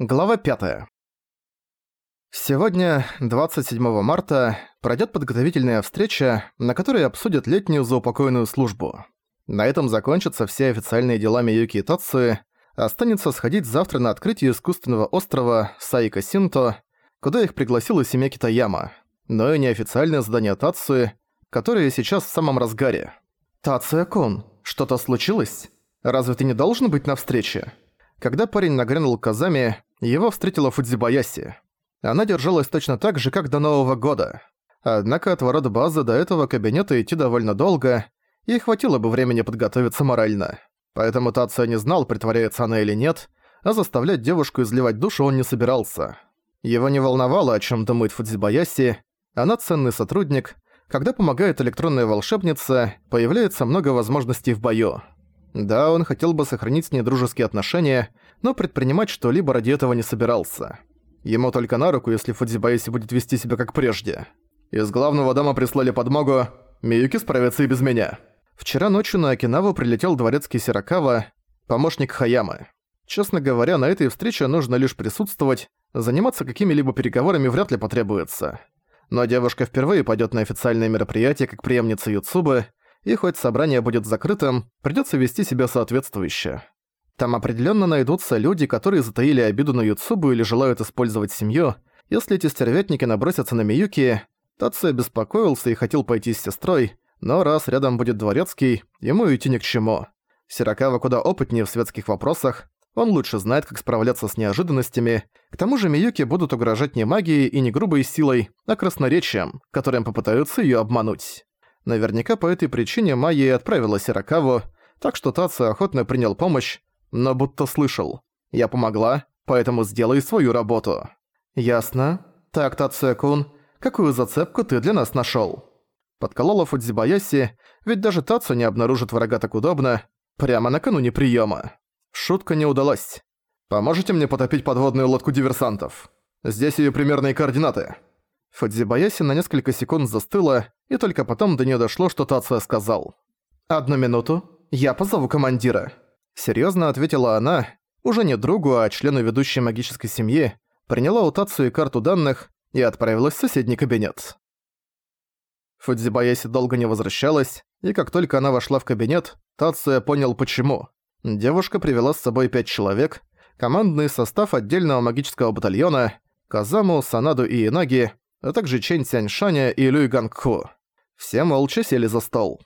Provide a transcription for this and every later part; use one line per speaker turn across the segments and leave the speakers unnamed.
Глава 5. Сегодня, 27 марта, пройдет подготовительная встреча, на которой обсудят летнюю заупокойную службу. На этом закончатся все официальные дела Миюки и Тацуи, останется сходить завтра на открытие искусственного острова Сайка Синто, куда их пригласила семья Китаяма, но и неофициальное задание Тацуи, которое сейчас в самом разгаре. «Тацуя-кун, что-то случилось? Разве ты не должен быть на встрече?» Когда парень нагрянул к Казами, его встретила Фудзибаяси. Она держалась точно так же, как до Нового года. Однако от ворот базы до этого кабинета идти довольно долго, и хватило бы времени подготовиться морально. Поэтому Тация не знал, притворяется она или нет, а заставлять девушку изливать душу он не собирался. Его не волновало, о чем думает Фудзибаяси. Она ценный сотрудник. Когда помогает электронная волшебница, появляется много возможностей в бою. Да, он хотел бы сохранить с ней дружеские отношения, но предпринимать что-либо ради этого не собирался. Ему только на руку, если Фудзибаеси будет вести себя как прежде. Из главного дома прислали подмогу, Миюки справится и без меня. Вчера ночью на Окинаву прилетел дворецкий Сиракава, помощник Хаямы. Честно говоря, на этой встрече нужно лишь присутствовать, заниматься какими-либо переговорами вряд ли потребуется. Но девушка впервые пойдет на официальное мероприятие как преемница Юцубы, и хоть собрание будет закрытым, придется вести себя соответствующе. Там определенно найдутся люди, которые затаили обиду на Юцубу или желают использовать семью. Если эти стервятники набросятся на Миюки, Тация беспокоился и хотел пойти с сестрой, но раз рядом будет дворецкий, ему идти ни к чему. Сиракава куда опытнее в светских вопросах, он лучше знает, как справляться с неожиданностями. К тому же Миюки будут угрожать не магией и не грубой силой, а красноречием, которым попытаются её обмануть. Наверняка по этой причине Майя и отправила Сиракаву, так что Тацу охотно принял помощь, но будто слышал. Я помогла, поэтому сделай свою работу. Ясно. Так, Тацуя-кун, какую зацепку ты для нас нашёл? Подколола Фудзибаяси, ведь даже Тацу не обнаружит врага так удобно, прямо накануне приёма. Шутка не удалась. Поможете мне потопить подводную лодку диверсантов? Здесь её примерные координаты. Фудзибаяси на несколько секунд застыла, и только потом до неё дошло, что Тацуя сказал. «Одну минуту, я позову командира». Серьёзно ответила она, уже не другу, а члену ведущей магической семьи, приняла у Тацуи карту данных и отправилась в соседний кабинет. Фудзибаяси долго не возвращалась, и как только она вошла в кабинет, Тацуя понял почему. Девушка привела с собой пять человек, командный состав отдельного магического батальона, Казаму, Санаду и Инаги, а также Чэнь Сяньшаня и Люй Гангху. Все молча сели за стол.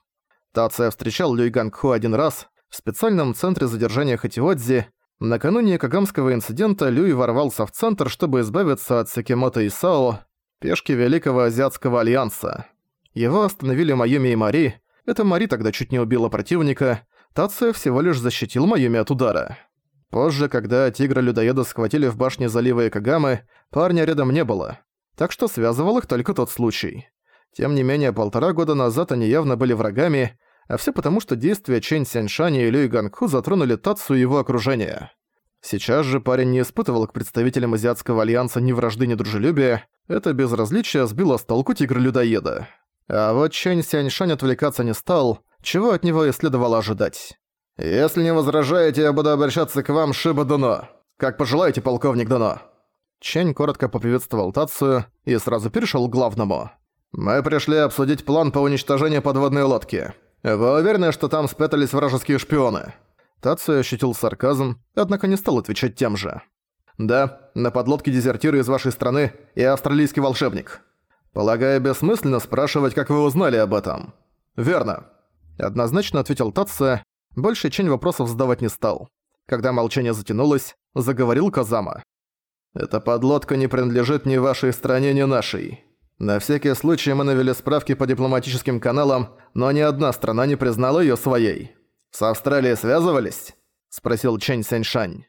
Тация встречал Люй Гангху один раз в специальном центре задержания Хатиодзи. Накануне Кагамского инцидента Люй ворвался в центр, чтобы избавиться от Сакимото и Сао, пешки Великого Азиатского Альянса. Его остановили Майюми и Мари. Это Мари тогда чуть не убила противника. Тация всего лишь защитил Майюми от удара. Позже, когда тигра-людоеда схватили в башне залива Кагамы, парня рядом не было так что связывал их только тот случай. Тем не менее, полтора года назад они явно были врагами, а все потому, что действия Чэнь Сяньшани и Люй Гангху затронули Тацу и его окружение. Сейчас же парень не испытывал к представителям Азиатского Альянса ни вражды, ни дружелюбия, это безразличие сбило с толку тигра-людоеда. А вот Чэнь Сяньшань отвлекаться не стал, чего от него и следовало ожидать. «Если не возражаете, я буду обращаться к вам, Шиба Дано. Как пожелаете, полковник Дано». Чень коротко поприветствовал Тацию и сразу перешел к главному. «Мы пришли обсудить план по уничтожению подводной лодки. Вы уверены, что там спрятались вражеские шпионы?» Тацию ощутил сарказм, однако не стал отвечать тем же. «Да, на подлодке дезертиры из вашей страны и австралийский волшебник. Полагаю, бессмысленно спрашивать, как вы узнали об этом». «Верно», — однозначно ответил Тация, больше Чень вопросов задавать не стал. Когда молчание затянулось, заговорил Казама. Эта подлодка не принадлежит ни вашей стране, ни нашей. На всякий случай мы навели справки по дипломатическим каналам, но ни одна страна не признала её своей. С Австралией связывались? спросил Чэнь Сяньшань.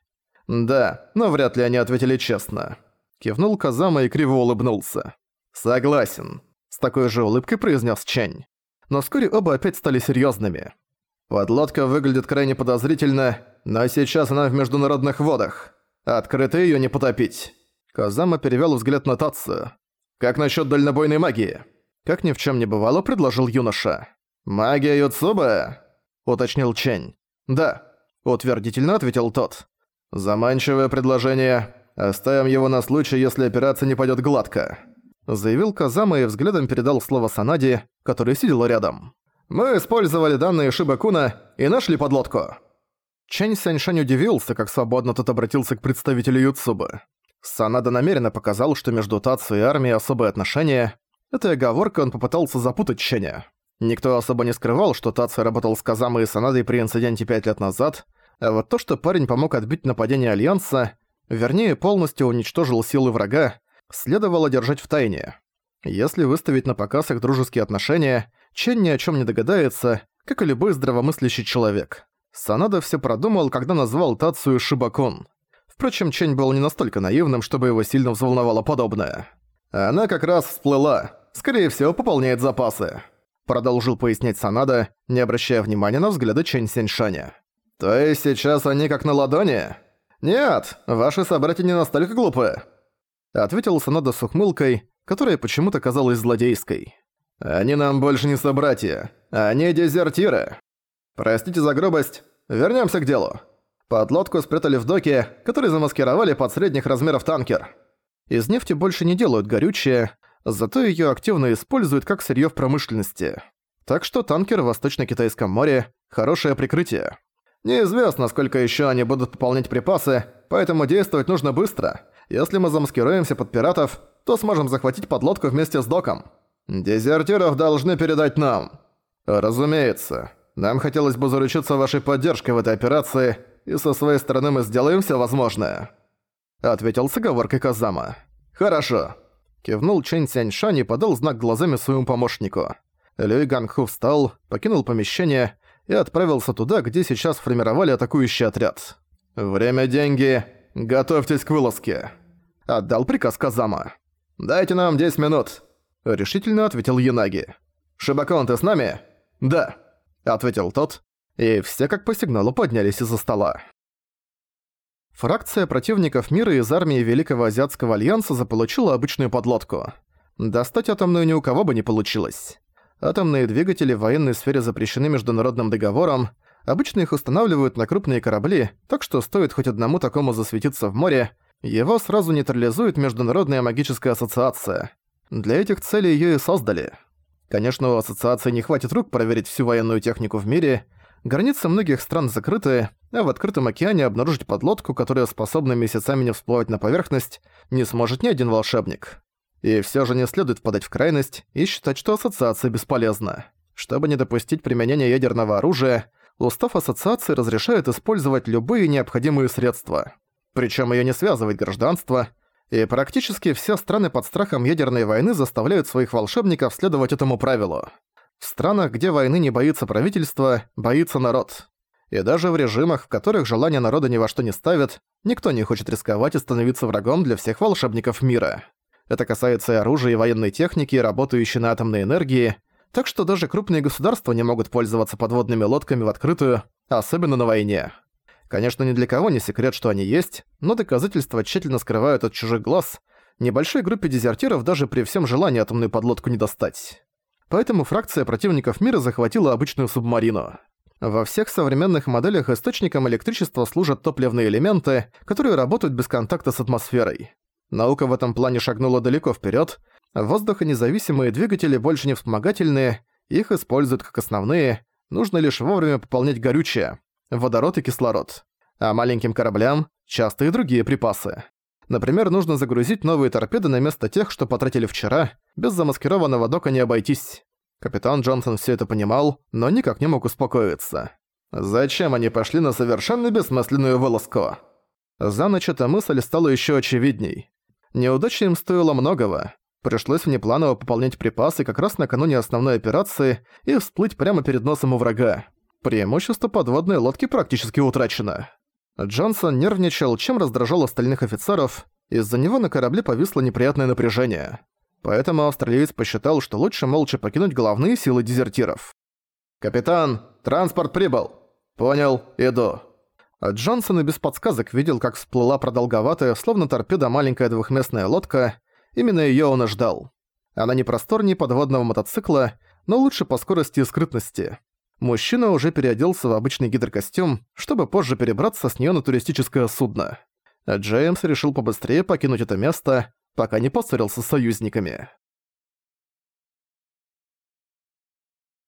Да, но вряд ли они ответили честно. Кивнул Казама и криво улыбнулся. Согласен, с такой же улыбкой произнес Чэнь. Но вскоре оба опять стали серьезными. Подлодка выглядит крайне подозрительно, но сейчас она в международных водах. Открыто её не потопить. Казама перевёл взгляд на Татсу. «Как насчёт дальнобойной магии?» Как ни в чём не бывало, предложил юноша. «Магия Юцуба?» – уточнил Чень. «Да», – утвердительно ответил тот. «Заманчивое предложение. Оставим его на случай, если операция не пойдет гладко», — заявил Казама и взглядом передал слово Санаде, который сидел рядом. «Мы использовали данные Шибакуна и нашли подлодку». Чэнь Сяньшань удивился, как свободно тот обратился к представителю Юцубы. Санада намеренно показал, что между Тацу и армией особые отношения. Этой оговоркой он попытался запутать Ченя. Никто особо не скрывал, что Тацу работал с Казамой и Санадой при инциденте пять лет назад, а вот то, что парень помог отбить нападение Альянса, вернее, полностью уничтожил силы врага, следовало держать в тайне. Если выставить на показ их дружеские отношения, Чен ни о чем не догадается, как и любой здравомыслящий человек. Санада все продумал, когда назвал Тацию Шибакон. Впрочем, Чень был не настолько наивным, чтобы его сильно взволновало подобное. Она как раз всплыла. Скорее всего, пополняет запасы. Продолжил пояснять Санада, не обращая внимания на взгляды Чэнь Сеньшаня. «То есть сейчас они как на ладони?» «Нет, ваши собратья не настолько глупы», — ответил Санада с ухмылкой, которая почему-то казалась злодейской. «Они нам больше не собратья, они дезертиры. Простите за грубость, вернемся к делу. Подлодку спрятали в доке, который замаскировали под средних размеров танкер. Из нефти больше не делают горючее, зато её активно используют как сырьё в промышленности. Так что танкер в Восточно-Китайском море – хорошее прикрытие. Неизвестно, сколько ещё они будут пополнять припасы, поэтому действовать нужно быстро. Если мы замаскируемся под пиратов, то сможем захватить подлодку вместе с доком. Дезертиров должны передать нам. Разумеется. Нам хотелось бы заручиться вашей поддержкой в этой операции, и со своей стороны мы сделаем всё возможное. Ответил с оговоркой Казама. Хорошо. Кивнул Чэнь Сяньшань и подал знак глазами своему помощнику. Люй Гангху встал, покинул помещение и отправился туда, где сейчас формировали атакующий отряд. «Время – деньги. Готовьтесь к вылазке», – отдал приказ Казама. «Дайте нам 10 минут», – решительно ответил Янаги. «Шибакон, ты с нами?» «Да», – ответил тот, и все как по сигналу поднялись из-за стола. Фракция противников мира из армии Великого Азиатского Альянса заполучила обычную подлодку. Достать атомную ни у кого бы не получилось. Атомные двигатели в военной сфере запрещены международным договором, обычно их устанавливают на крупные корабли, так что стоит хоть одному такому засветиться в море, его сразу нейтрализует Международная магическая ассоциация. Для этих целей её и создали. Конечно, у ассоциации не хватит рук проверить всю военную технику в мире, Границы многих стран закрыты, а в открытом океане обнаружить подлодку, которая способна месяцами не всплывать на поверхность, не сможет ни один волшебник. И все же не следует впадать в крайность и считать, что ассоциация бесполезна. Чтобы не допустить применения ядерного оружия, устав ассоциации разрешает использовать любые необходимые средства. Причем ее не связывает гражданство, и практически все страны под страхом ядерной войны заставляют своих волшебников следовать этому правилу. В странах, где войны не боится правительство, боится народ. И даже в режимах, в которых желание народа ни во что не ставит, никто не хочет рисковать и становиться врагом для всех волшебников мира. Это касается и оружия и военной техники, работающей на атомной энергии, так что даже крупные государства не могут пользоваться подводными лодками в открытую, особенно на войне. Конечно, ни для кого не секрет, что они есть, но доказательства тщательно скрывают от чужих глаз, небольшой группе дезертиров даже при всем желании атомную подлодку не достать поэтому фракция противников мира захватила обычную субмарину. Во всех современных моделях источником электричества служат топливные элементы, которые работают без контакта с атмосферой. Наука в этом плане шагнула далеко вперед. Воздухонезависимые двигатели больше не вспомогательные, их используют как основные, нужно лишь вовремя пополнять горючее, водород и кислород. А маленьким кораблям – часто и другие припасы. Например, нужно загрузить новые торпеды на место тех, что потратили вчера, без замаскированного дока не обойтись. Капитан Джонсон все это понимал, но никак не мог успокоиться. Зачем они пошли на совершенно бессмысленную вылазку? За ночь эта мысль стала еще очевидней. Неудача им стоила многого. Пришлось внепланово пополнять припасы как раз накануне основной операции и всплыть прямо перед носом у врага. Преимущество подводной лодки практически утрачено. Джонсон нервничал, чем раздражал остальных офицеров, из-за него на корабле повисло неприятное напряжение. Поэтому австралиец посчитал, что лучше молча покинуть головные силы дезертиров. «Капитан, транспорт прибыл!» «Понял, иду». А Джонсон и без подсказок видел, как всплыла продолговатая, словно торпеда маленькая двухместная лодка. Именно её он и ждал. Она не просторнее подводного мотоцикла, но лучше по скорости и скрытности. Мужчина уже переоделся в обычный гидрокостюм, чтобы позже перебраться с неё на туристическое судно. Джеймс решил побыстрее покинуть это место, пока не поссорился с союзниками.